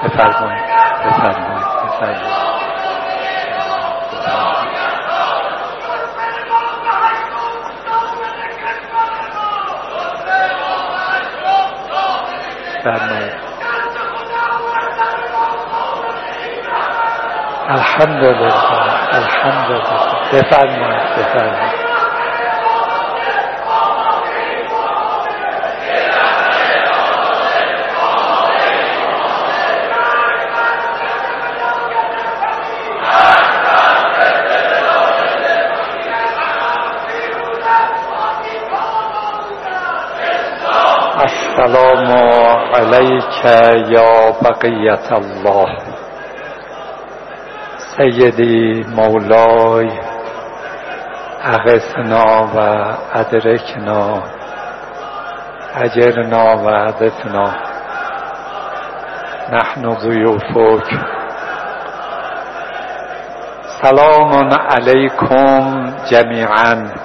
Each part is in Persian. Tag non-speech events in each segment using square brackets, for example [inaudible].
Precisely. Precisely. Precisely. Bad night. Alhamdulillah. Alhamdulillah. They me. They me. عليك يا بقية الله. سيدي مولاي اغثنا و ادرکنا اجرنا و عدتنا نحن ضيوفك. سلام عليكم جميعا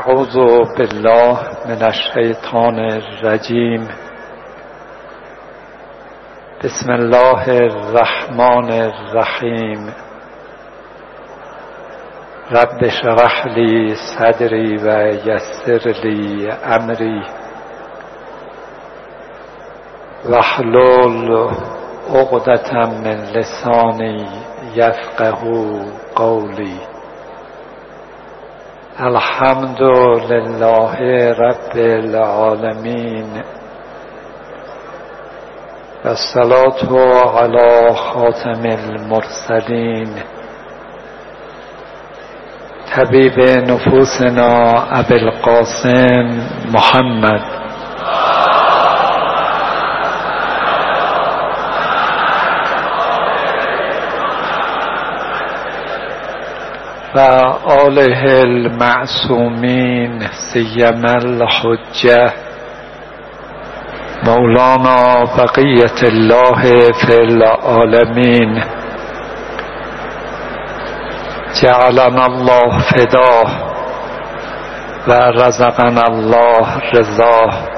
اعوذ بالله من الشیطان الرجیم. بسم الله الرحمن الرحیم. رب شرح لی صدری و یسر لی امری. واحلل عقدة من لسانی یفقه قولی. الحمد لله رب العالمين والصلاة على خاتم المرسلين طبيب نفوسنا أبي القاسم محمد و آله المعصومین سیم الحجه مولانا بقیت الله فی العالمین جعلنا الله فداه و رزقنا الله رضاه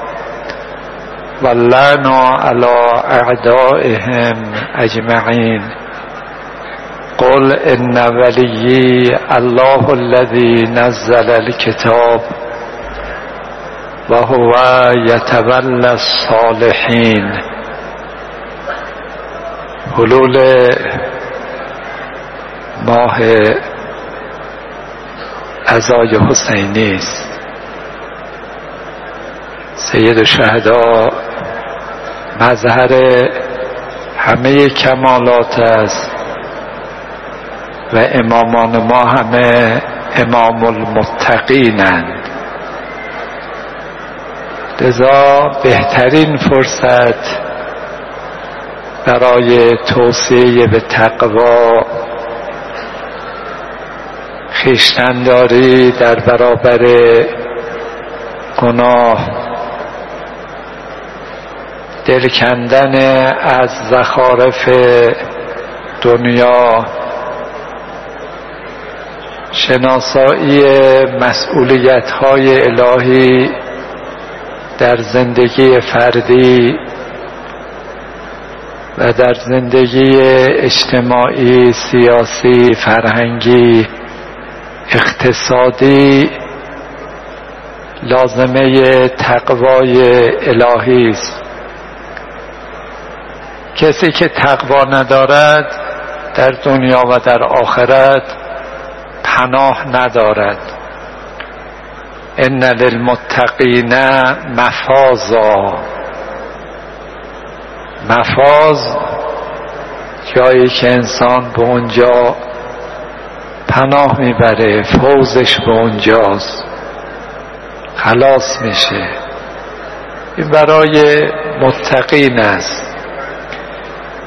و لنا على اعدائهم اجمعین قل ان ولیی الله الذي نزل الكتاب و هو یتولى الصالحین حلول ماه ازای حسینی است. سید شهدا مظهر همه کمالات است. و امامان ما همه امام المتقینند لذا بهترین فرصت برای توصیه به تقوا خیشتنداری در برابر گناه دل کندن از زخارف دنیا شناسایی مسئولیت های الهی در زندگی فردی و در زندگی اجتماعی سیاسی فرهنگی اقتصادی لازمه تقوای الهی است. کسی که تقوا ندارد در دنیا و در آخرت پناه ندارد. ان للمتقین مفازا. مفاز جایی که انسان به اونجا پناه می‌بره فوزش به اونجاست. خلاص میشه. این برای متقین است.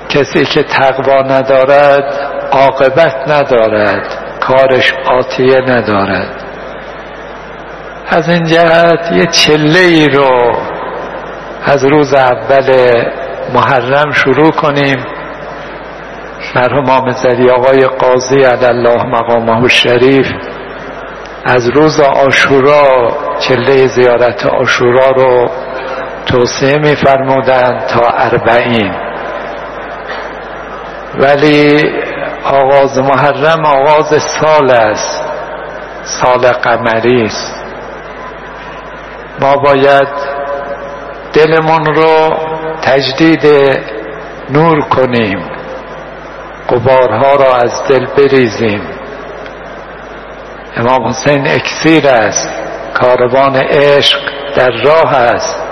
کسی که تقوا ندارد عاقبت ندارد. کارش آتیه ندارد. از این جهت یه چله ای رو از روز اول محرم شروع کنیم. مرحوم آمزدی آقای قاضی الله مقامه الشریف از روز آشورا چله زیارت آشورا رو توصیه میفرمودند تا اربعین. ولی آغاز محرم آغاز سال است. سال قمری است. ما باید دلمون رو تجدید نور کنیم. قبارها را از دل بریزیم. امام حسین اکسیر است. کاروان عشق در راه است.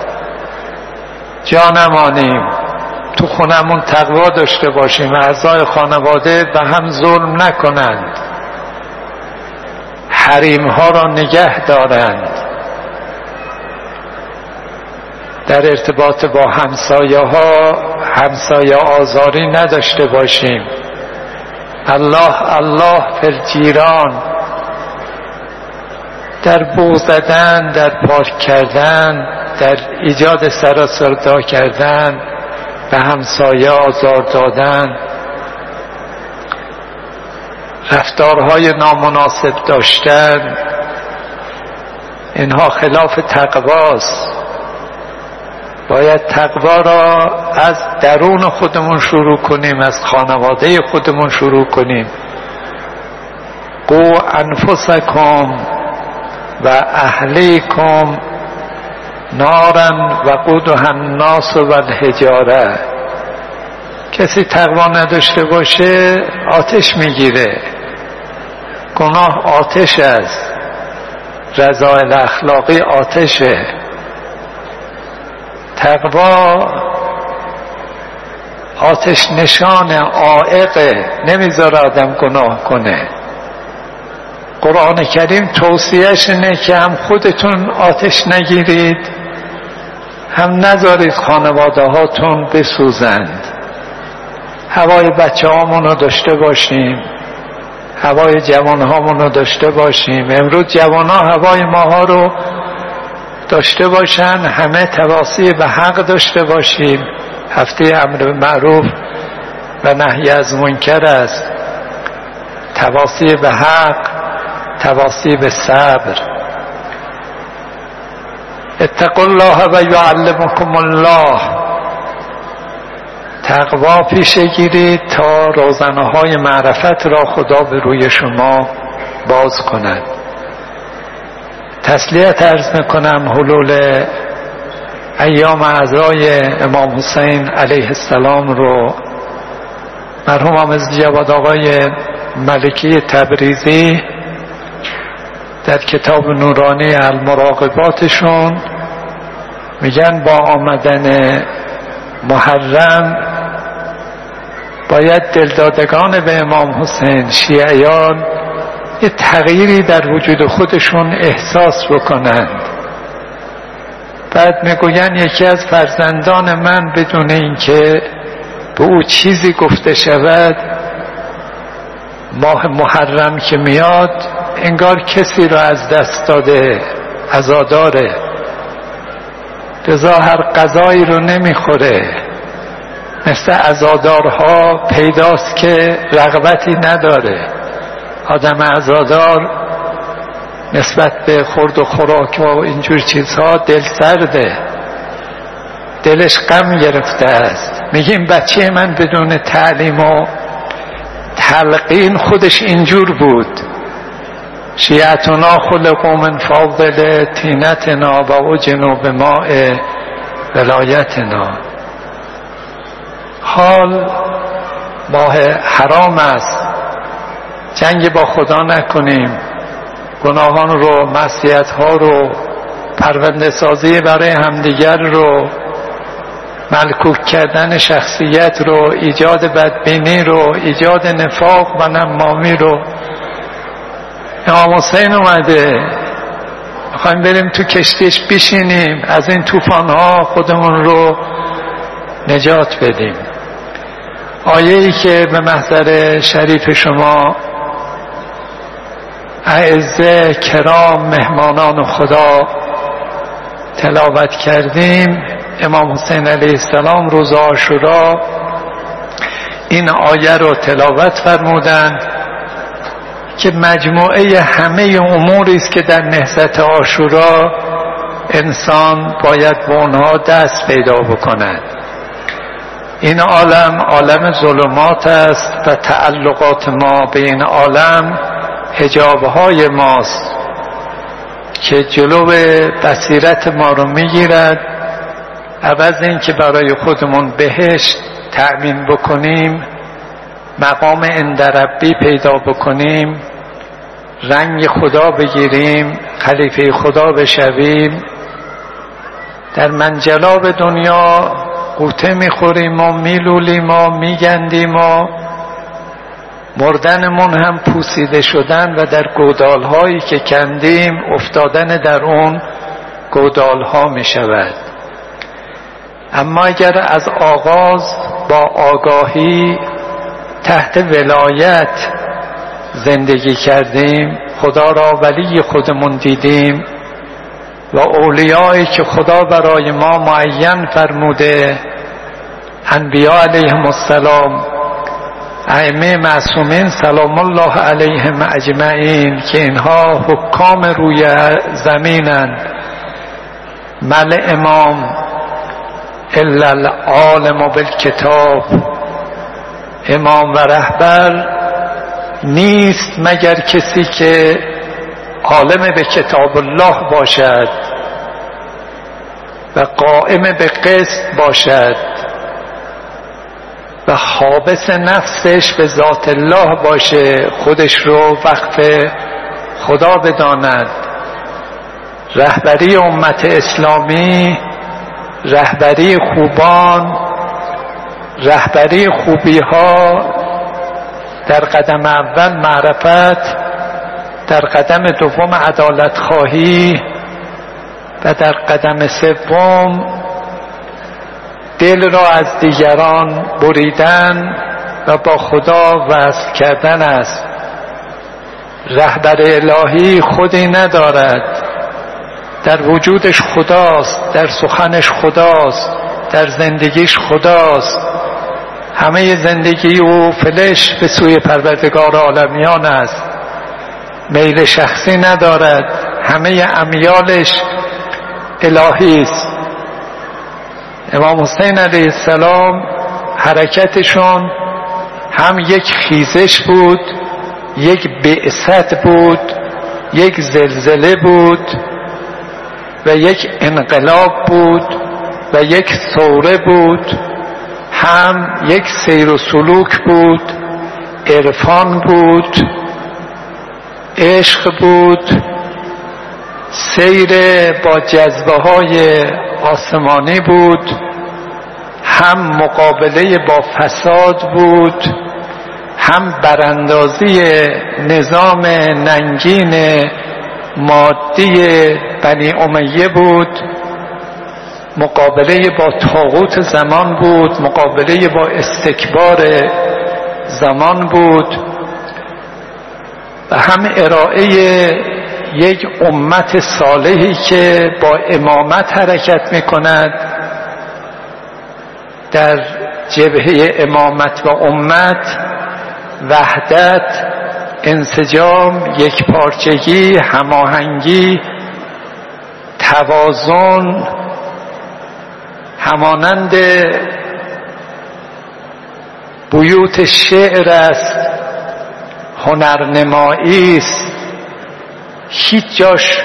جا نمانیم تو خونمون تقوا داشته باشیم اعضای خانواده به هم ظلم نکنند. حریم ها را نگه دارند. در ارتباط با همسایه ها همسایه آزاری نداشته باشیم. الله الله فلجیران در بو زدن در پاک کردن در ایجاد سراسردا کردن به همسایه آزار دادن. رفتارهای نامناسب داشتن. اینها خلاف تقواست. باید تقوا را از درون خودمون شروع کنیم از خانواده خودمون شروع کنیم. قو انفسکم و اهلیکم نارن و قودها الناس و الحجاره. کسی تقوا نداشته باشه آتش می‌گیره. گناه آتش است. رضایل اخلاقی آتشه. تقوا آتش نشان عائقه. نمی‌ذاره آدم گناه کنه. قرآن کریم توصیهش اینه که هم خودتون آتش نگیرید. هم نذارید خانواده هاتون بسوزند. هوای بچه رو داشته باشیم. هوای جوان رو داشته باشیم. امروز جوان ها هوای ماها رو داشته باشن. همه تواصی به حق داشته باشیم. هفته امر معروف و نهی از منکر است. تواصی به حق تواصی به صبر. اتقوا الله و یعلمکم الله. تقوا پیشه گیرید تا روزنه های معرفت را خدا به روی شما باز کند. تسلیت ارز می‌کنم حلول ایام اعضای امام حسین علیه السلام رو مرحوم آمز جواد آقای ملکی تبریزی در کتاب نورانی المراقباتشون میگن با آمدن محرم باید دلدادگان به امام حسین شیعیان یه تغییری در وجود خودشون احساس بکنند. بعد می‌گوین یکی از فرزندان من بدون اینکه به او چیزی گفته شود ماه محرم که میاد انگار کسی را از دست داده ازاداره لذا هر غذایی رو نمی‌خوره. مثل ازادارها پیداست که رغبتی نداره. آدم ازادار نسبت به خورد و خوراک و اینجور چیزها دل سرده. دلش غم گرفته است. میگیم بچه من بدون تعلیم و تلقین خودش اینجور بود. شیعتنا خلقو من فاضل تینتنا و او به ماء ولایتنا. حال ماه حرام است. جنگ با خدا نکنیم. گناهان رو مسیحت ها رو پرونده سازی برای همدیگر رو ملکوک کردن شخصیت رو ایجاد بدبینی رو ایجاد نفاق و نمامی رو امام حسین اومده. می‌خوایم بریم تو کشتیش بشینیم از این توفان ها خودمون رو نجات بدیم. آیه ای که به محضر شریف شما اعزه کرام مهمانان خدا تلاوت کردیم. امام حسین علیه السلام روز آشورا این آیه رو تلاوت فرمودند. که مجموعه همه اموری است که در نهضت آشورا انسان باید به اونها دست پیدا بکند. این عالم عالم ظلمات است و تعلقات ما به این عالم هجابهای ماست که جلو بصیرت ما رو می‌گیرد. عوض این که برای خودمون بهشت تأمین بکنیم مقام اندربی پیدا بکنیم رنگ خدا بگیریم خلیفه خدا بشویم. در منجلاب دنیا قوطه می‌خوریم و میلولیم و میگندیم و مردنمون هم پوسیده شدن و در گودال هایی که کندیم افتادن در اون گودال ها می شود اما اگر از آغاز با آگاهی تحت ولایت زندگی کردیم خدا را ولی خودمون دیدیم و اولیایی که خدا برای ما معین فرموده انبیاء علیهم السلام ائمه معصومین سلام الله علیهم اجمعین که اینها حکام روی زمینند مل امام الا العالم بالکتاب. امام و رهبر نیست مگر کسی که عالم به کتاب الله باشد و قائم به قسط باشد و حابس نفسش به ذات الله باشه خودش رو وقف خدا بداند. رهبری امت اسلامی رهبری خوبان رهبری خوبی ها در قدم اول معرفت در قدم دوم عدالت خواهی و در قدم سوم دل را از دیگران بریدن و با خدا وصل کردن است. رهبر الهی خودی ندارد. در وجودش خداست در سخنش خداست در زندگیش خداست. همه زندگی او فلش به سوی پروردگار عالمیان است. میل شخصی ندارد. همه امیالش الهی است. امام حسین علیه السلام حرکتشون هم یک خیزش بود یک بعثت بود یک زلزله بود و یک انقلاب بود و یک ثوره بود. هم یک سیر و سلوک بود عرفان بود عشق بود سیر با جذبه های آسمانی بود هم مقابله با فساد بود هم براندازی نظام ننگین مادی بنی امیه بود. مقابله با تاغوت زمان بود مقابله با استکبار زمان بود. و هم ارائه یک امت صالحی که با امامت حرکت می کند در جبهه امامت و امت وحدت انسجام یک پارچگی هماهنگی توازن همانند بیوت شعر است هنرنمایی است. هیچ جاش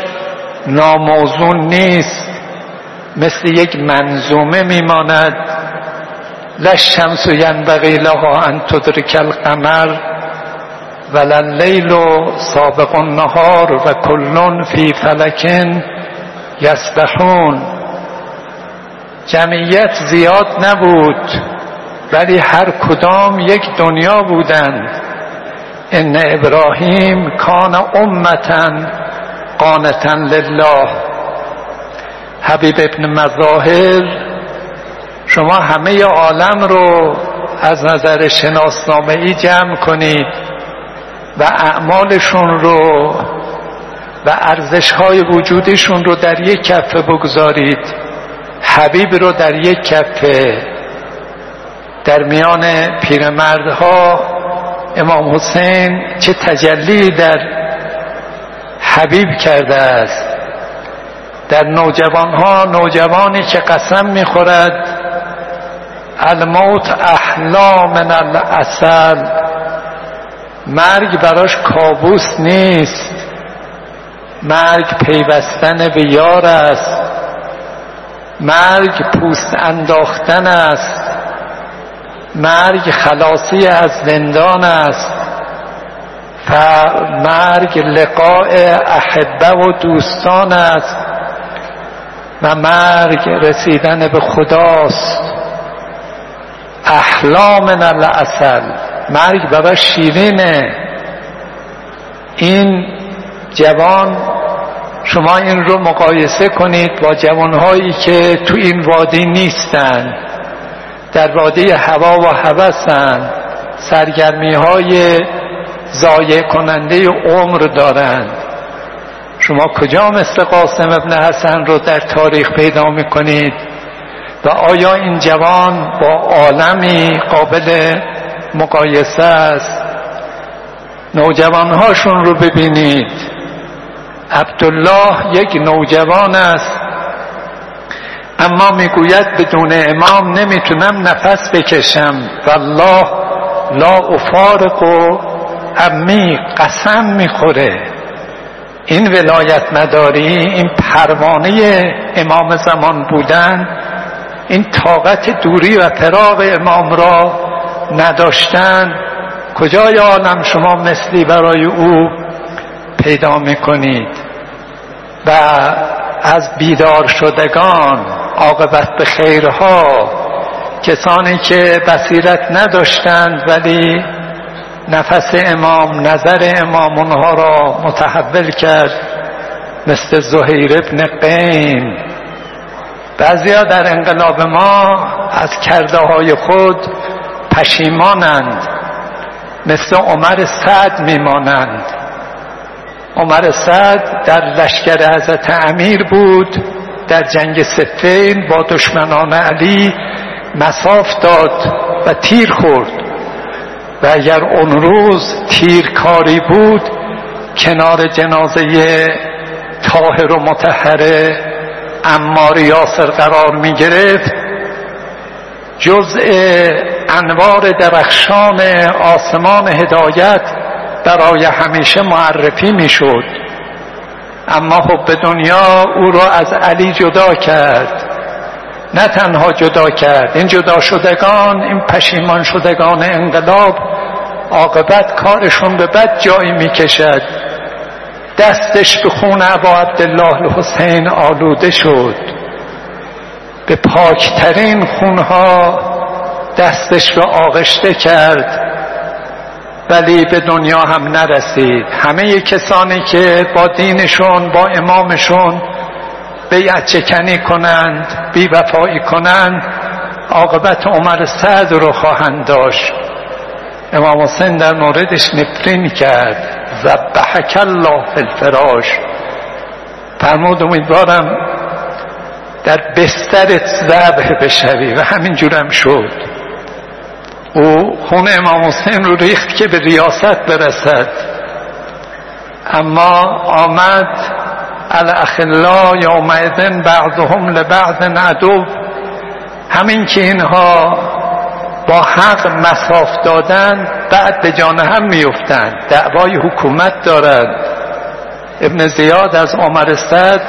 ناموزون نیست. مثل یک منظومه میماند. لشمس ینبغی لها ان تدرک القمر ولا اللیل سابق النهار و کلون فی فلکن یسبحون جمعیت زیاد نبود ولی هر کدام یک دنیا بودند. ان ابراهیم کان امتا قانتا لله. حبیب ابن مظاهر شما همه عالم رو از نظر شناسنامه ای جمع کنید و اعمالشون رو و ارزش های وجودشون رو در یک کفه بگذارید. حبیب رو در یک کفه در میان پیرمردها امام حسین چه تجلی در حبیب کرده است. در نوجوان ها نوجوانی که قسم می‌خورد الموت احلا من الاصل مرگ براش کابوس نیست. مرگ پیوستن به یار است. مرگ پوست انداختن است. مرگ خلاصی از زندان است. مرگ لقاء احبه و دوستان است. و مرگ رسیدن به خداست. احلام من الاصل مرگ بابا شیرینه. این جوان شما این رو مقایسه کنید با جوانهایی که تو این وادی نیستند در وادی هوا و هوسند سرگرمی های ضایع کننده عمر دارند شما کجا مثل قاسم ابن حسن رو در تاریخ پیدا می‌کنید؟ و آیا این جوان با عالمی قابل مقایسه است؟ نوجوانهاشون رو ببینید. عبدالله یک نوجوان است. اما می‌گوید بدون امام نمی‌تونم نفس بکشم. والله لا افارق و امی قسم می‌خوره. این ولایت مداری این پروانه امام زمان بودن این طاقت دوری و فراغ امام را نداشتن. کجای عالم شما مثلی برای او پیدا می‌کنید؟ و از بیدار شدگان عاقبت به خیرها. کسانی که بصیرت نداشتند ولی نفس امام نظر امام اونها را متحول کرد مثل زهیر ابن قیم. بعضیا در انقلاب ما از کرده های خود پشیمانند مثل عمر سعد میمانند. عمر سعد در لشکر حضرت امیر بود در جنگ سفین با دشمنان علی مساف داد و تیر خورد. و اگر اون روز تیر کاری بود کنار جنازه طاهر و متحره امار یاسر قرار می گرفت. جزء انوار درخشان آسمان هدایت برای همیشه معرفی می شد اما حب دنیا او را از علی جدا کرد. نه تنها جدا کرد این جدا شدگان این پشیمان شدگان انقلاب عاقبت کارشون به بد جایی می‌کشد. دستش به خون عبا عبدالله الحسین آلوده شد. به پاکترین خونها دستش رو آغشته کرد. ولی به دنیا هم نرسید. همه کسانی که با دینشون با امامشون بیعت چکنی کنند بی وفایی کنند عاقبت عمر سعد رو خواهند داشت. امام حسین در موردش نفرین کرد. زبحک الله الفراش. فرمود امیدوارم در بسترت ذبح بشوی و همینجورم شد. او خون امام حسین رو ریخت که به ریاست برسد. اما آمد الاخلا یومئذن بعضهم لبعض عدو. همین که اینها با حق مساف دادن بعد به جان هم میفتند دعوای حکومت دارد. ابن زیاد از عمر صد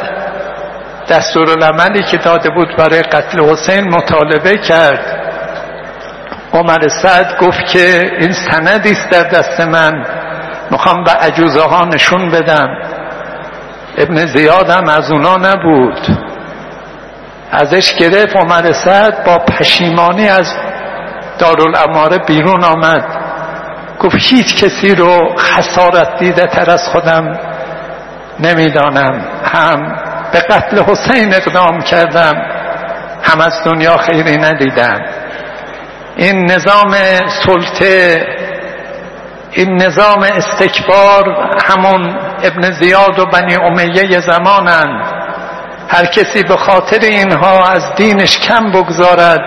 دستورالعملی که داده بود برای قتل حسین مطالبه کرد. عمر سعد گفت که این سندی است در دست من. می‌خوام به عجوزه ها نشون بدم. ابن زیاد هم از اونا نبود. ازش گرفت عمر سعد با پشیمانی از دارالاماره بیرون آمد. گفت هیچ کسی رو خسارت دیده تر از خودم نمی‌دانم. هم به قتل حسین اقدام کردم هم از دنیا خیری ندیدم. این نظام سلطه این نظام استکبار همون ابن زیاد و بنی امیه زمانند. هر کسی به خاطر اینها از دینش کم بگذارد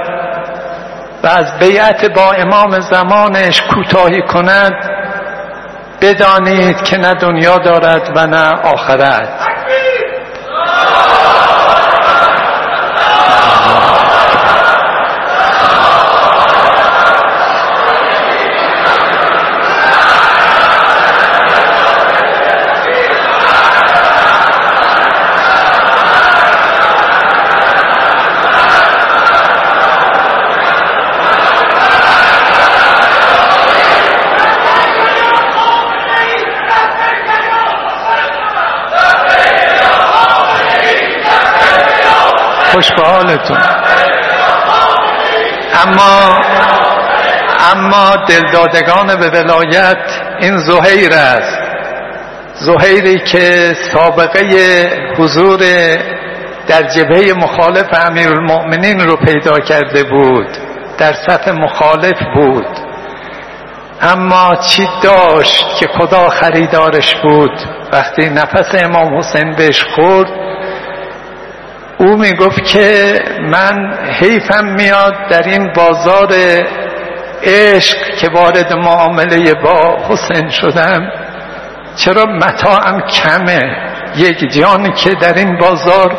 و از بیعت با امام زمانش کوتاهی کند بدانید که نه دنیا دارد و نه آخرت. خوش به حالتون اما اما دلدادگان به ولایت این زهیر است. زهیری که سابقه حضور در جبهه مخالف امیر المؤمنین رو پیدا کرده بود. در سطح مخالف بود. اما چی داشت که خدا خریدارش بود. وقتی نفس امام حسین بهش خورد او می‌گفت که من حیفم میاد در این بازار عشق که وارد معامله با حسین شدم. چرا متاعم کمه؟ یک جانی که در این بازار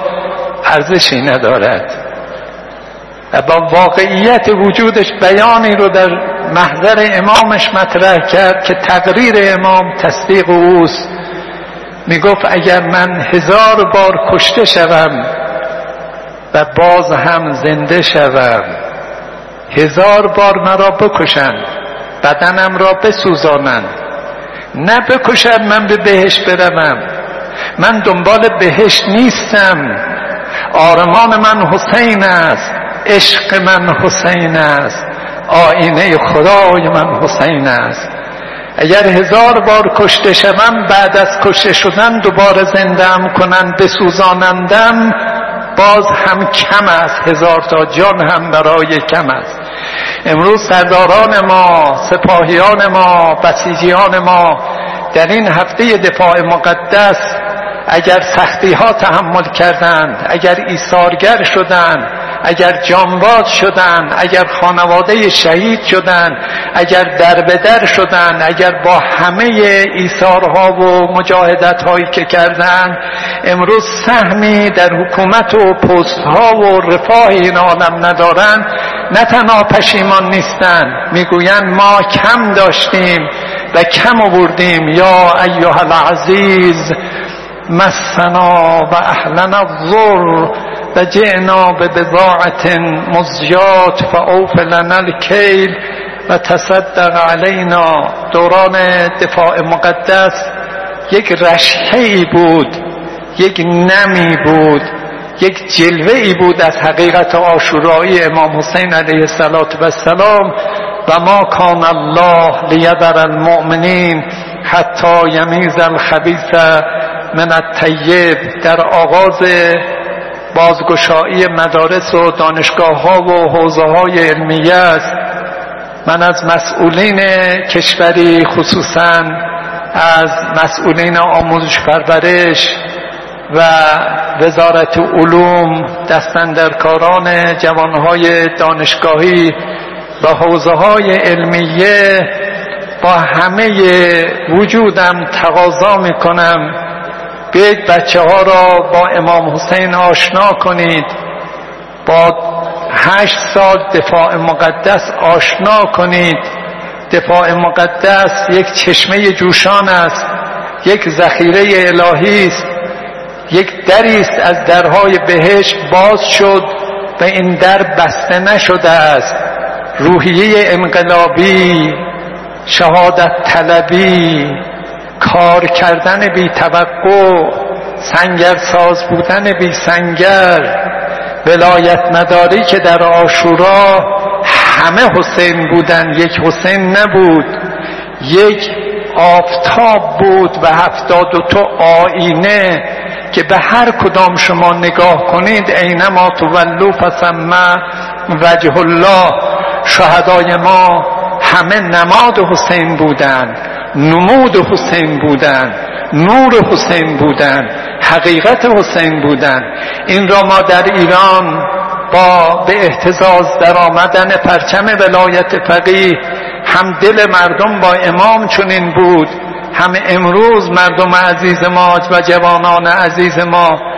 ارزشی ندارد. و با واقعیت وجودش بیانی رو در محضر امامش مطرح کرد که تقریر امام تصدیق اوست. می‌گفت اگر من هزار بار کشته شوم و باز هم زنده شوم. هزار بار مرا بکشند بدنم را بسوزانند. نه بکشند من به بهش بروم من دنبال بهش نیستم. آرمان من حسین است عشق من حسین است آینه خدای من حسین است. اگر هزار بار کشته شوم بعد از کشته شدن دوباره زندم کنند بسوزانندم باز هم کم است هزار تا جان هم برای کم است. امروز سرداران ما سپاهیان ما بسیجیان ما در این هفته دفاع مقدس اگر سختی ها تحمل کردند اگر ایثارگر شدند اگر جانباز شدند اگر خانواده شهید شدند اگر در به در شدند اگر با همه ایثارها و مجاهدت هایی که کردند امروز سهمی در حکومت و پست ها و رفاه این عالم ندارند نه تنها پشیمان نیستند می‌گویند ما کم داشتیم و کم آوردیم. یا ایها العزیز مسنا و اهلنا الضر و جئنا به بضاعت مزجات فاوف لنا الکیل و تصدق علینا دوران دفاع مقدس. یک رشحه بود یک نمی بود یک جلوه ای بود از حقیقت آشورایی امام حسین علیه السلام و ما کان الله لیذر المؤمنین. حتی یمیز الخبیث من الطیب در آغاز بازگشایی مدارس و دانشگاه ها و حوزه های علمیه است. من از مسئولین کشوری خصوصا از مسئولین آموزش پرورش و وزارت علوم دستندرکاران جوانهای دانشگاهی و حوزه های علمیه با همه وجودم تقاضا می‌کنم. بیاید بچه ها را با امام حسین آشنا کنید. با هشت سال دفاع مقدس آشنا کنید. دفاع مقدس یک چشمه جوشان است یک ذخیره الهی است یک دری است از درهای بهشت باز شد و این در بسته نشده است. روحیه انقلابی شهادت طلبی کار کردن بی توقع سنگر ساز بودن بی سنگر ولایت مداری که در آشورا همه حسین بودن یک حسین نبود یک آفتاب بود و هفتاد و تو آینه که به هر کدام شما نگاه کنید اینما تولو فسمه وجه الله شهدای ما همه نماد حسین بودند نمود حسین بودند نور حسین بودند حقیقت حسین بودند این را ما در ایران با به احتزاز در آمدن پرچم ولایت فقیه هم دل مردم با امام چنین بود هم امروز مردم عزیز ما و جوانان عزیز ما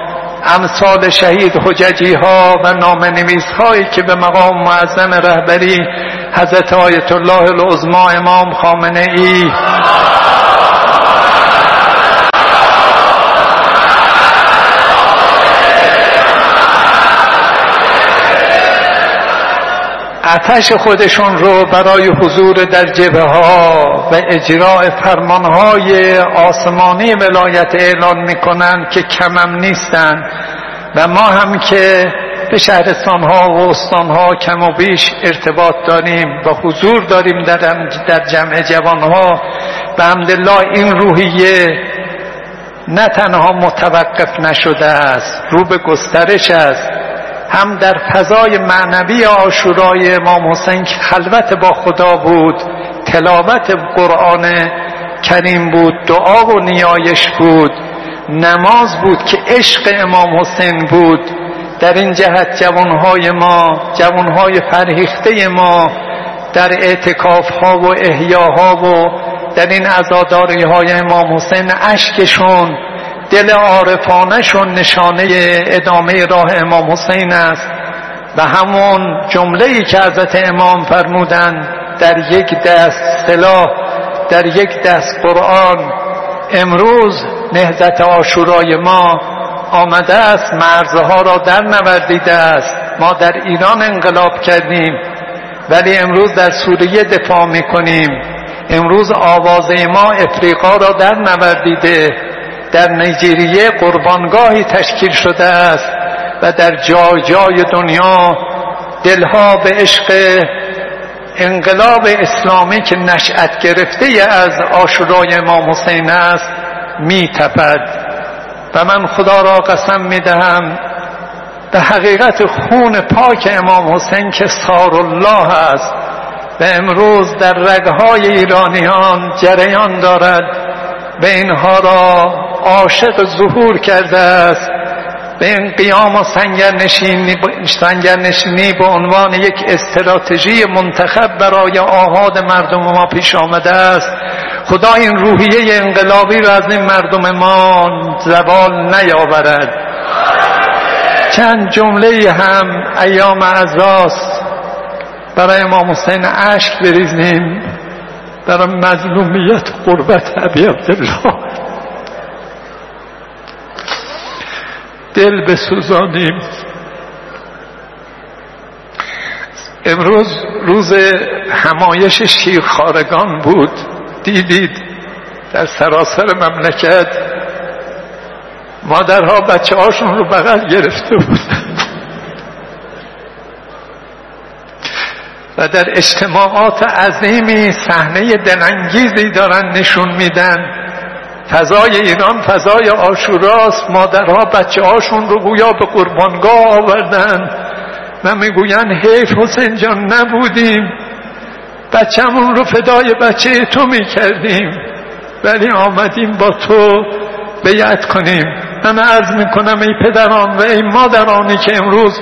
امثال شهید حججی ها و نام نویس هایی که به مقام معظم رهبری حضرت آیت الله العظما امام خامنه ای اتش خودشون رو برای حضور در جبه ها و اجراع فرمانهای آسمانی ولایت اعلان می‌کنن که کمم نیستن. و ما هم که به شهرستان ها و استان ها کم و بیش ارتباط داریم و حضور داریم در, در جمع جوان ها به همدلله این روحیه نه تنها متوقف نشده است رو به گسترش است. هم در فضای معنوی آشورای امام حسین که خلوت با خدا بود تلاوت قرآن کریم بود دعا و نیایش بود نماز بود که عشق امام حسین بود. در این جهت جوانهای ما جوانهای فرهیخته ما در اعتکاف ها و احیاها و در این عزاداری های امام حسین اشکشون دل عارفانشون نشانه ادامه راه امام حسین است و همون جمله ای که حضرت امام فرمودن در یک دست سلاح در یک دست قرآن امروز نهزت آشورای ما آمده است مرزها را در نوردیده است. ما در ایران انقلاب کردیم ولی امروز در سوریه دفاع می‌کنیم. امروز آوازه ما افریقا را در نوردیده. در نیجریه قربانگاهی تشکیل شده است و در جای جای دنیا دلها به عشق انقلاب اسلامی که نشأت گرفته از آشورای امام حسین است می تپد و من خدا را قسم می دهم به حقیقت خون پاک امام حسین که سار الله است و امروز در رگهای ایرانیان جریان دارد. به اینها را عاشق ظهور کرده است. به این قیام و سنگرنشینی به عنوان یک استراتژی منتخب برای آهاد مردم ما پیش آمده است. خدا این روحیه انقلابی را از این مردم ما زوال نیاورد. چند جمله هم ایام ازاست برای امام حسین عشق بریزیم. برای مظلومیت قربت عبی عبدالله دل بسوزانیم. امروز روز همایش شیرخارگان بود. دیدید در سراسر مملکت مادرها بچه هاشون رو بغل گرفته بودند. و در اجتماعات عظیمی صحنه دلانگیزی دارن نشون میدن. فضای ایران فضای آشوراست مادرها بچه هاشون رو گویا به قربانگاه آوردن و می‌گوین حیف حسین جان نبودیم. بچهمون رو فدای بچه تو می‌کردیم. ولی آمدیم با تو بیعت کنیم. من عرض می‌کنم ای پدران و ای مادرانی که امروز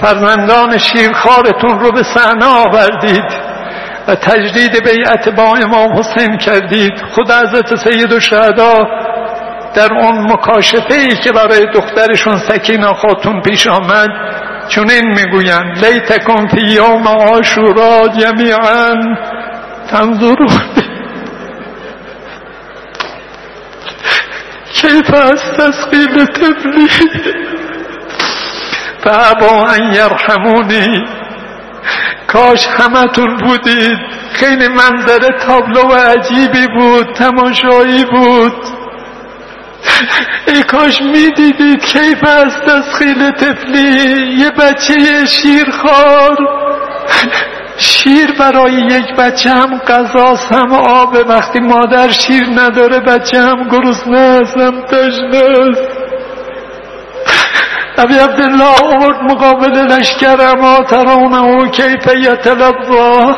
فرزندان شیرخوارتون رو به صحنه آوردید و تجدید بیعت با امام حسین کردید. خود حضرت سید و شهدا در اون مکاشفه ای که برای دخترشون سکینا خاتون پیش آمد چنین می‌گویند. لیتکن فی یوم آشورا جمیعا تنظرون. [laughs] کیف است تسقیل تبلی فابا ان یرحمونی. کاش همتون بودید. خیلی منظره تابلو و عجیبی بود تماشایی بود. ای کاش می‌دیدید کیف از تسخیل تفلی یه بچه شیرخوار. شیر برای یک بچه هم قضاست هم آب. وقتی مادر شیر نداره بچه هم گرسنه است هم تشنه است. ابی عبدالله آورد مقابل لشکر اما ترانه و کیف یتلبا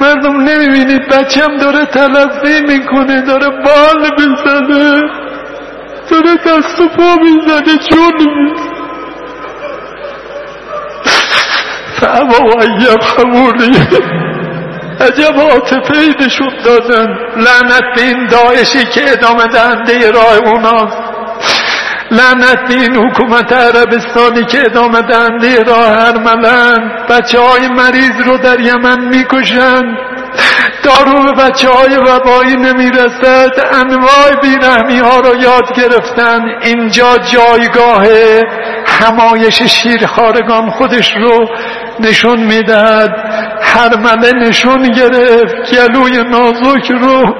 مردم نمی‌بینید بچم داره تلبی می‌کنه داره بال می‌زنه. داره دست و پا می‌زنه چون فعبا و ایب خمولی عجب نشون دادن. لعنت به این داعشی که ادامه دهنده راه اوناست. لعنت این حکومت عربستانی که ادامه دهنده راه هرملن بچه های مریض رو در یمن می‌کشن. دارو به بچه های وبایی نمی‌رسد. انواع بیرحمی ها رو یاد گرفتن. اینجا جایگاه همایش شیرخارگان خودش رو نشون می‌دهد. هرمله نشون گرفت. گلوی نازک رو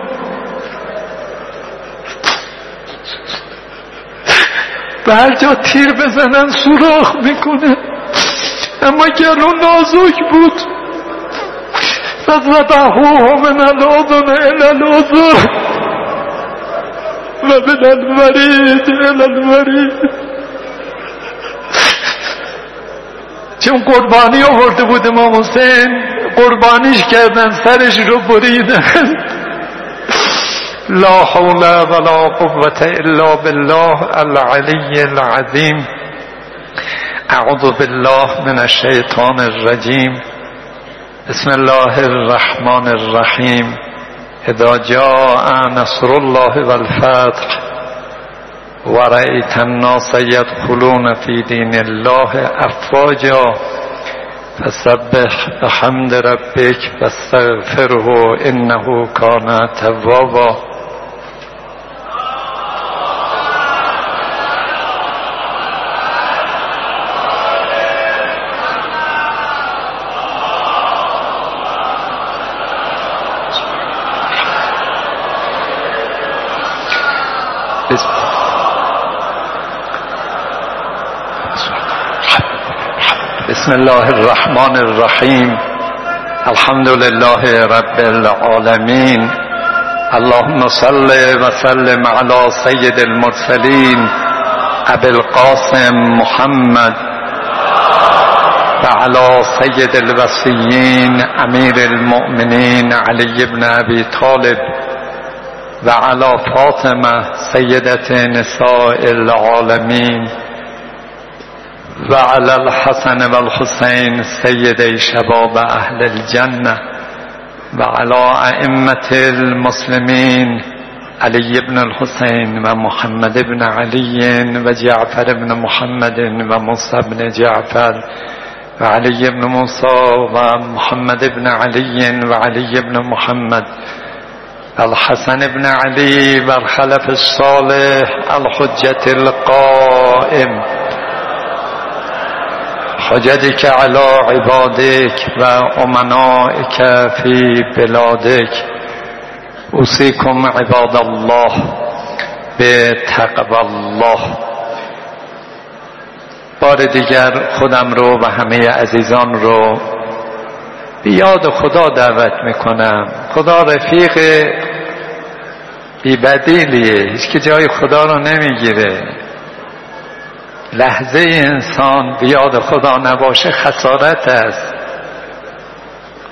به هر جا تیر بزنن سوراخ می‌کنه. اما گلو نازک بود. فزدهوه من الادن الى الازر و الورید الى الورید چون قربانی آورده بود امام حسین قربانیش کردن سرش رو بریدن. لا حول ولا قوة الا بالله العلی العظیم اعوذ بالله من الشیطان الرجیم بسم الله الرحمن الرحیم اذا جاء نصر الله والفتح ورأيت الناس يدخلون في دين الله افواجا فسبح بحمد ربك واستغفره انه كان توابا. بسم الله الرحمن الرحیم. الحمد لله رب العالمین. اللهم صل وسلم على سید المرسلین. ابي القاسم محمد. وعلى سید الوسیین امیر المؤمنین علی بن ابی طالب. وعلى فاطمه سیدت نساء العالمین. وعلى الحسن والحسين سيدي شباب أهل الجنة وعلى أئمة المسلمين علي بن الحسين ومحمد بن علي وجعفر بن محمد وموسى بن جعفر وعلي بن موسى ومحمد بن علي وعلي بن محمد الحسن بن علي والخلف الصالح الحجة القائم حجتك على عبادك و امنائك في بلادك اوصيكم عباد الله به تقوى الله. بار دیگر خودم رو و همه عزیزان رو به یاد خدا دعوت می‌کنم. خدا رفیق بیبدیلیه. هیچ که جای خدا رو نمی‌گیره. لحظه انسان یاد خدا نباشه خسارت است.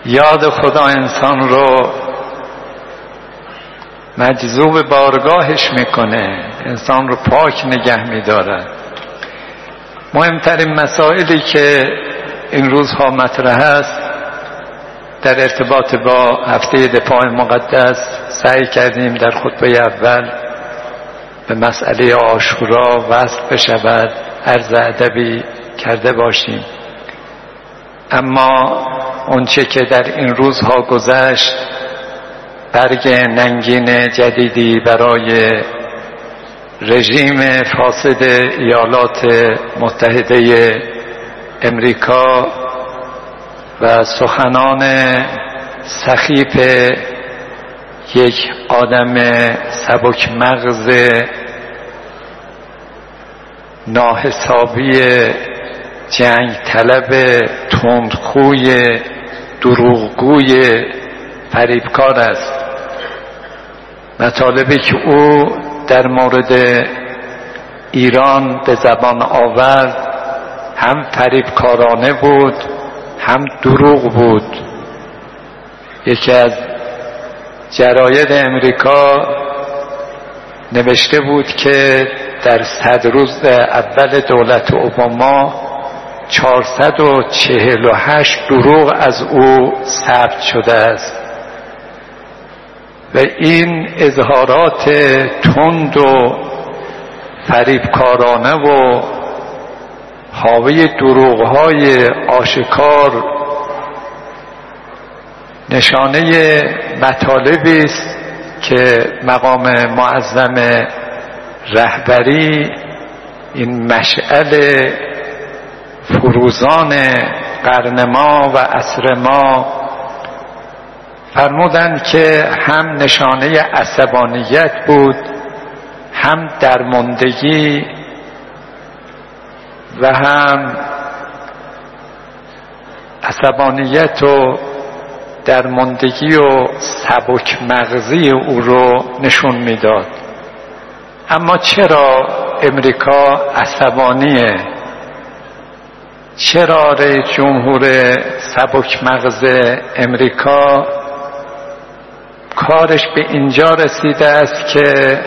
یاد خدا انسان رو مجذوب بارگاهش می‌کنه. انسان رو پاک نگه میدارد. مهمترین مسائلی که این روزها مطرح است در ارتباط با هفته دفاع مقدس سعی کردیم در خطبه اول به مسئله آشورا وصل بشود عرض ادبی کرده باشیم. اما اونچه که در این روزها گذشت برگ ننگین جدیدی برای رژیم فاسد ایالات متحده امریکا و سخنان سخیف یک آدم سبک مغز ناحسابی جنگ طلب تندخوی دروغگوی فریبکار است. مطالبی که او در مورد ایران به زبان آورد هم فریبکارانه بود هم دروغ بود. یکی از جراید امریکا نوشته بود که در صد روز اول دولت اوباما 448 دروغ از او ثبت شده است. و این اظهارات تند و فریبکارانه و حاوی دروغهای آشکار نشانه مطالبی است که مقام معظم رهبری این مشعل فروزان قرن ما و عصر ما فرمودند که هم نشانه عصبانیت بود هم درماندگی و هم عصبانیت و درماندگی و سبک مغزی او رو نشون می‌داد. اما چرا امریکا عصبانیه؟ چرا رئیس جمهور سبک مغز امریکا کارش به اینجا رسیده است که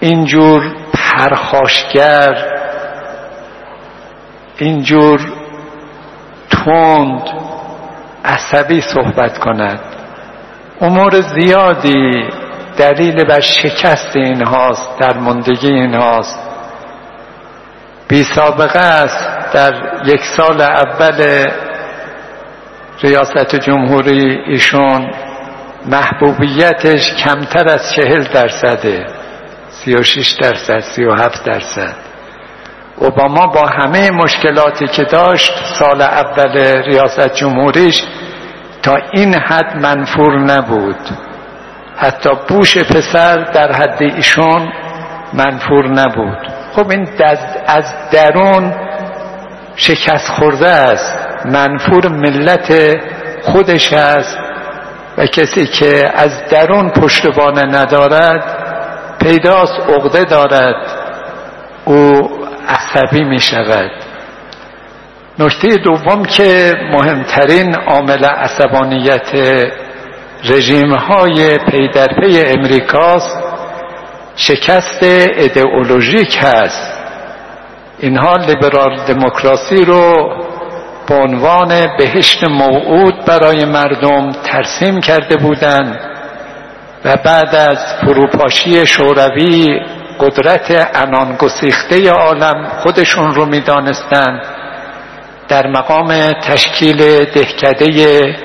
اینجور پرخاشگر اینجور تند عصبی صحبت کند. امور زیادی دلیل بر شکست این هاست در مندگی این هاست. بی سابقه است در یک سال اول ریاست جمهوری ایشون محبوبیتش کمتر از چهل درصده سی و شیش درصد سی و هفت درصد. اوباما با همه مشکلاتی که داشت سال اول ریاست جمهوریش تا این حد منفور نبود. حتی بوش پسر در حد ایشون منفور نبود. خب این از درون شکست خورده است. منفور ملت خودش است و کسی که از درون پشتوانه ندارد پیداست عقده دارد. او عصبی می شود. نکته دوم که مهمترین عامل عصبانیت رژیم های پی در پی امریکاست شکست ایدئولوژیک هست. اینها لیبرال دموکراسی رو به عنوان بهشت موعود برای مردم ترسیم کرده بودند و بعد از فروپاشی شوروی قدرت انان گسیخته عالم خودشون رو می‌دانستند در مقام تشکیل دهکده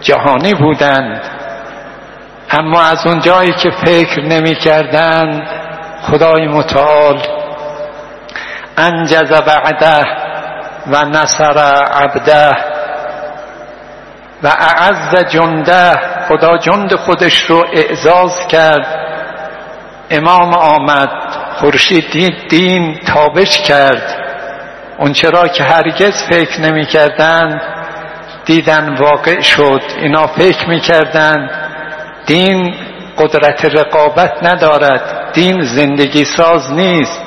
جهانی بودند. اما از اون جایی که فکر نمی کردند خدای متعال انجز وعده و نصر عبده و اعز جنده خدا جند خودش رو اعزاز کرد. امام آمد خورشید دین, تابش کرد. اون چرا که هرگز فکر نمی کردن. دیدن واقع شد اینا فکر می کردن. دین قدرت رقابت ندارد دین زندگی ساز نیست.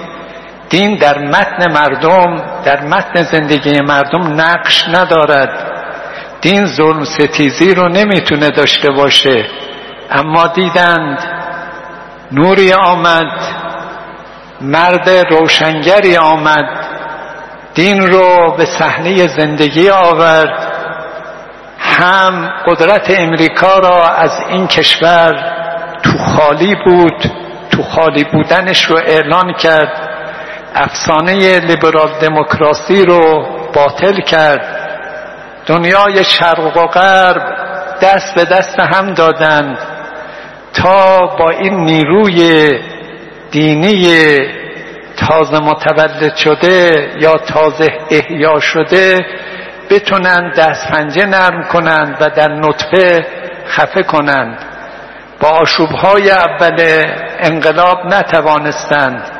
دین در متن مردم در متن زندگی مردم نقش ندارد. دین ظلم ستیزی رو نمی‌تونه داشته باشه. اما دیدند نوری آمد مرد روشنگری آمد دین رو به صحنه زندگی آورد. هم قدرت امریکا را از این کشور تو خالی بود تو خالی بودنش رو اعلان کرد. افسانه لیبرال دموکراسی رو باطل کرد. دنیای شرق و غرب دست به دست هم دادند. تا با این نیروی دینی تازه متولد شده یا تازه احیا شده بتونن دست پنجه نرم کنند و در نطفه خفه کنند با آشوبهای اول انقلاب نتوانستند.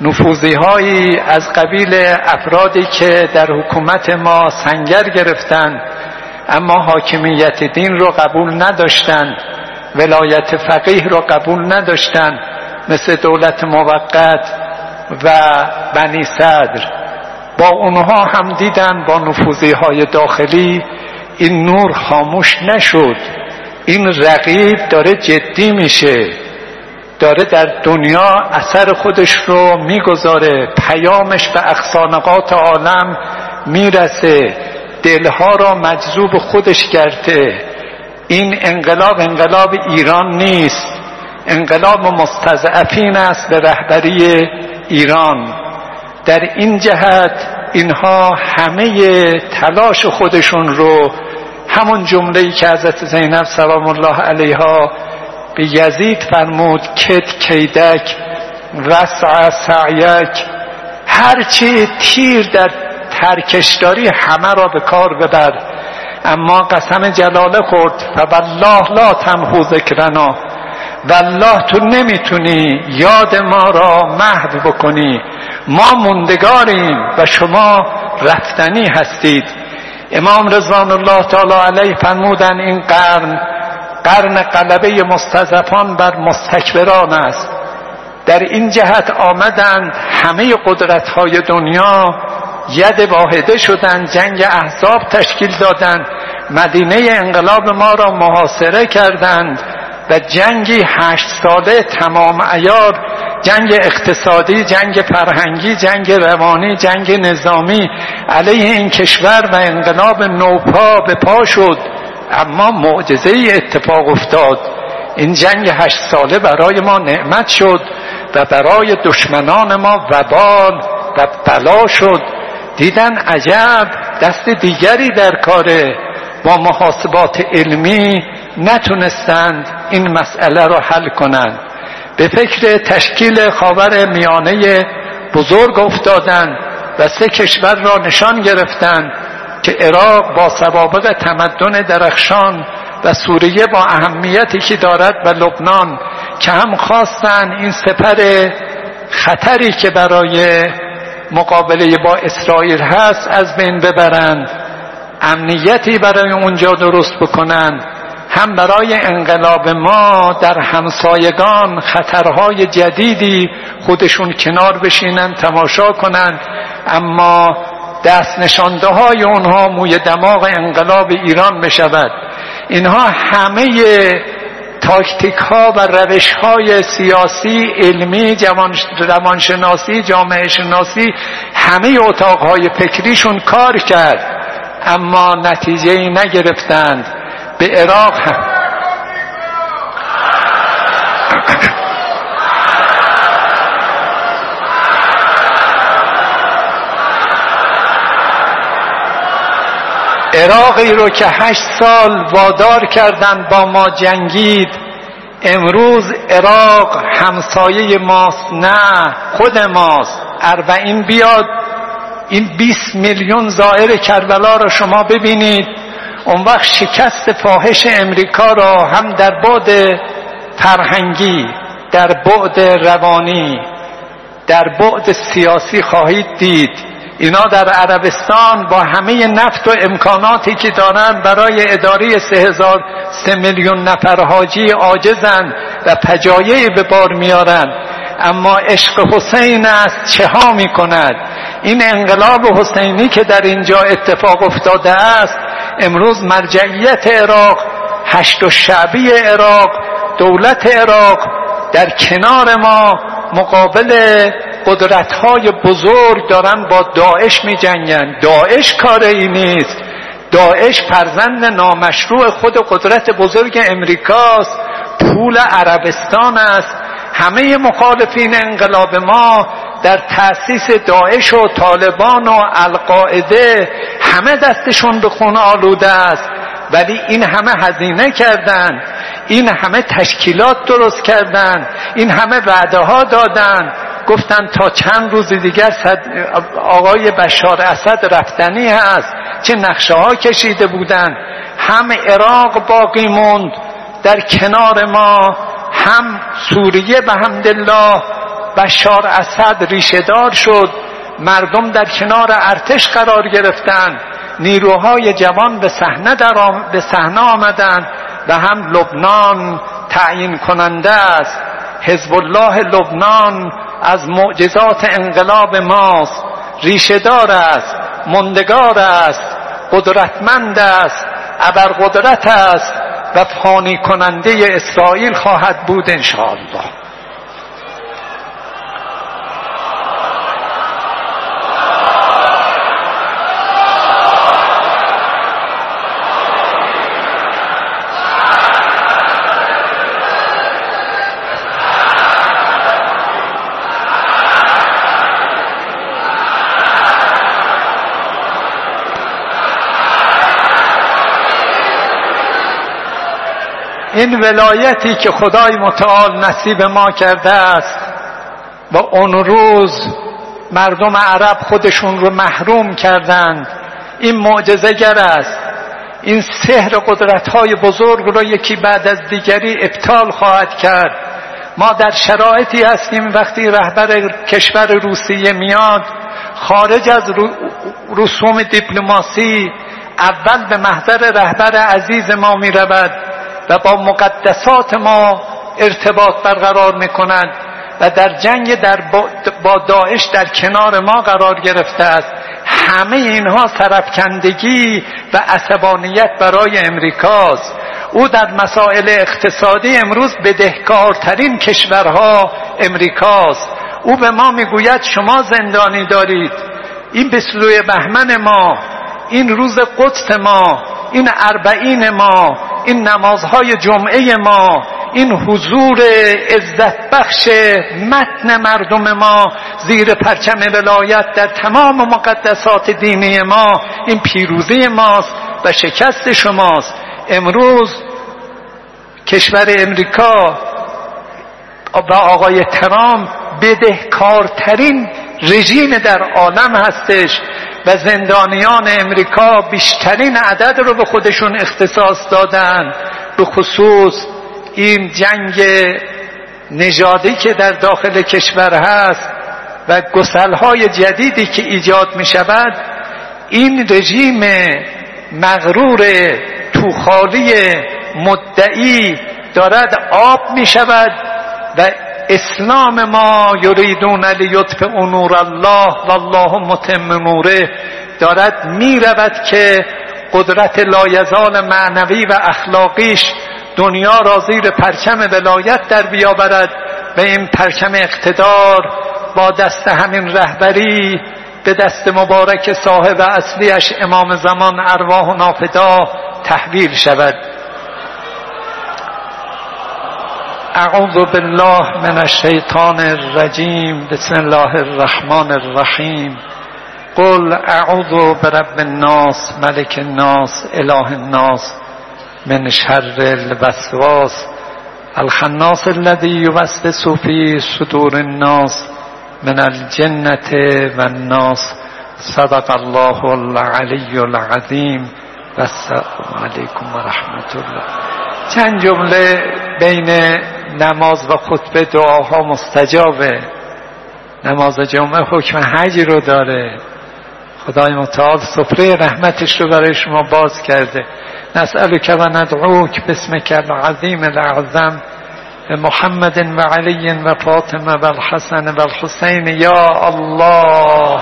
نفوذی هایی از قبیل افرادی که در حکومت ما سنگر گرفتند اما حاکمیت دین رو قبول نداشتند. ولایت فقیه رو قبول نداشتند. مثل دولت موقت و بنی صدر. با اونها هم دیدن با نفوذی های داخلی این نور خاموش نشد. این رقیب داره جدی میشه. داره در دنیا اثر خودش رو می‌گذاره. پیامش به اقصانقات عالم می‌رسه. دلها را مجذوب خودش کرده. این انقلاب انقلاب ایران نیست. انقلاب مستضعفین است به رهبری ایران. در این جهت اینها همه تلاش خودشون رو همون جمله که حضرت زینب سلام الله علیها به یزید فرمود کت کیدک وسع سعیک هرچی تیر در ترکشداری همه را به کار ببر. اما قسم جلاله خورد و بالله لا تمحو ذکرنا. والله تو نمی‌تونی یاد ما را محو بکنی. ما موندگاریم و شما رفتنی هستید. امام رضوان الله تعالی علیه فرمودن این قرن قرن قلبه مستضعفان بر مستکبران است. در این جهت آمدند همه قدرت های دنیا ید واحده شدند جنگ احزاب تشکیل دادند مدینه انقلاب ما را محاصره کردند و جنگی هشت ساله تمام ایار جنگ اقتصادی جنگ فرهنگی جنگ روانی جنگ نظامی علیه این کشور و انقلاب نوپا به پا شد. اما معجزه ای اتفاق افتاد. این جنگ هشت ساله برای ما نعمت شد و برای دشمنان ما وبال و بلا شد. دیدن عجب دست دیگری در کاره. با محاسبات علمی نتونستند این مسئله رو حل کنند. به فکر تشکیل خاور میانه بزرگ افتادند و سه کشور را نشان گرفتند که عراق با سوابق تمدن درخشان و سوریه با اهمیتی که دارد و لبنان که هم خواستن این سپر خطری که برای مقابله با اسرائیل هست از بین ببرند. امنیتی برای اونجا درست بکنند. هم برای انقلاب ما در همسایگان خطرهای جدیدی خودشون کنار بشینن تماشا کنند اما دست نشانده های اونها موی دماغ انقلاب ایران بشود. اینها همه تاکتیک ها و روش های سیاسی علمی روانشناسی جامعه شناسی همه اتاق های فکریشون کار کرد. اما نتیجه ای نگرفتند. به عراق هم عراقی رو که هشت سال وادار کردند با ما جنگید. امروز عراق همسایه ماست نه خود ماست. اربعین بیاد. این 20 میلیون زائر کربلا را شما ببینید. اون وقت شکست فاحش امریکا را هم در بعد فرهنگی در بعد روانی در بعد سیاسی خواهید دید. اینا در عربستان با همه نفت و امکاناتی که دارند برای اداره سه هزار سه میلیون نفر حاجی عاجزند و پجایه به بار میارند اما عشق حسین است چه ها می کند این انقلاب حسینی که در اینجا اتفاق افتاده است امروز مرجعیت عراق هشت و شعبی عراق دولت عراق در کنار ما مقابل قدرت های بزرگ دارن با داعش می جنگن داعش کار ای نیست. داعش فرزند نامشروع خود قدرت بزرگ امریکاست. پول عربستان است. همه مخالفین انقلاب ما در تأسیس داعش و طالبان و القاعده همه دستشون به خون آلوده است. ولی این همه هزینه کردن. این همه تشکیلات درست کردن. این همه وعده ها دادن. گفتن تا چند روز دیگر آقای بشار اسد رفتنی هست. چه نقشه ها کشیده بودن. هم عراق باقی موند. در کنار ما هم سوریه به حمدالله. بشار اسد ریشهدار شد. مردم در کنار ارتش قرار گرفتند نیروهای جوان به صحنه به صحنه آمدند و هم لبنان تعیین کننده است. حزب الله لبنان از معجزات انقلاب ماست. ریشهدار است مندگار است قدرتمند است ابرقدرت است و فانی کننده اسرائیل خواهد بود انشاءالله. این ولایتی که خدای متعال نصیب ما کرده است و اون روز مردم عرب خودشون رو محروم کردند. این معجزه گر است. این سهر قدرت های بزرگ را یکی بعد از دیگری ابطال خواهد کرد. ما در شرایطی هستیم وقتی رهبر کشور روسیه میاد خارج از رسوم دیپلماسی اول به محضر رهبر عزیز ما می رود و با مقدسات ما ارتباط برقرار می کند و در جنگ در با داعش در کنار ما قرار گرفته است. همه اینها سرفکندگی و عصبانیت برای امریکاست. او در مسائل اقتصادی امروز بدهکارترین کشورها امریکاست. او به ما می‌گوید شما زندانی دارید. این بسلوی بهمن ما این روز قدس ما این اربعین ما این نمازهای جمعه ما این حضور عزت بخش متن مردم ما زیر پرچم ولایت در تمام مقدسات دینی ما این پیروزی ماست و شکست شماست. امروز کشور امریکا و آقای ترامپ بدهکارترین رژیم در عالم هستش و زندانیان امریکا بیشترین عدد رو به خودشون اختصاص دادن. به خصوص این جنگ نژادی که در داخل کشور هست و گسلهای جدیدی که ایجاد می شود این رژیم مغرور توخالی مدعی دارد آب می شود و اسلام ما یریدون لیطفئ نور الله والله متم نوره. دارد می رود که قدرت لایزال معنوی و اخلاقیش دنیا را زیر پرچم ولایت در بیاورد. و این پرچم اقتدار با دست همین رهبری به دست مبارک صاحب اصلیش امام زمان ارواح و نافدا تحویل شود. اعوذ بالله من الشیطان الرجیم بسم الله الرحمن الرحیم. قل اعوذ برب الناس ملک الناس اله الناس من شر الوسواس. الخناس الذي يوسوس في صدور الناس من الجنة والناس. صدق الله العلی العظیم. و السلام علیکم الله چند جمله بین نماز و خطبه دعاها مستجابه. نماز جمعه حکم حج رو داره. خدای متعال سفره رحمتش رو برای شما باز کرده. نسألك و ندعوک باسمك العظیم الاعظم محمد و علی و فاطمه و الحسن و الحسین. یا الله.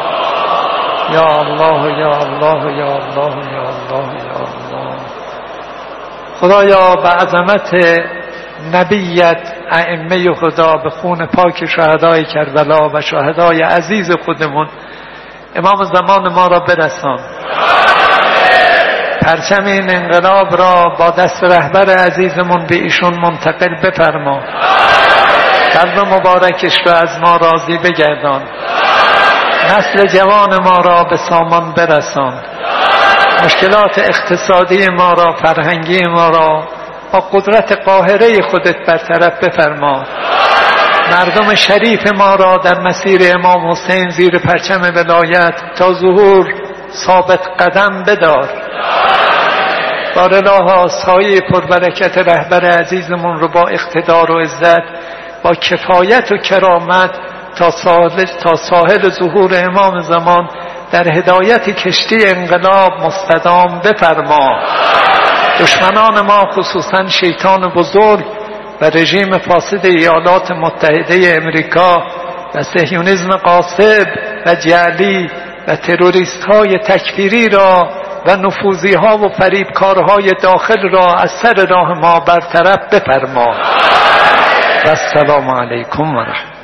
یا الله یا الله یا الله یا الله یا الله. خدایا به عظمت نبیت ائمه خدا به خون پاک شهدای کربلا و شهدای عزیز خودمون. امام زمان ما را برسان. پرچم این انقلاب را با دست رهبر عزیزمون به ایشون منتقل بفرما. قلب مبارکش را از ما راضی بگردان. نسل جوان ما را به سامان برسان. مشکلات اقتصادی ما را فرهنگی ما را با قدرت قاهره خودت برطرف بفرما. مردم شریف ما را در مسیر امام حسین زیر پرچم ولایت تا ظهور ثابت قدم بدار. بارلاها سایه پربرکت رهبر عزیزمون رو با اقتدار و عزت با کفایت و کرامت تا ساحل, تا ساحل ظهور امام زمان در هدایت کشتی انقلاب مستدام بفرما. دشمنان ما خصوصا شیطان بزرگ و رژیم فاسد ایالات متحده امریکا و سهیونیزم قاسب و جعلی و تروریست های تکفیری را و نفوزی ها و فریبکارهای داخل را از سر راه ما برطرف بفرما. و السلام علیکم و رحمت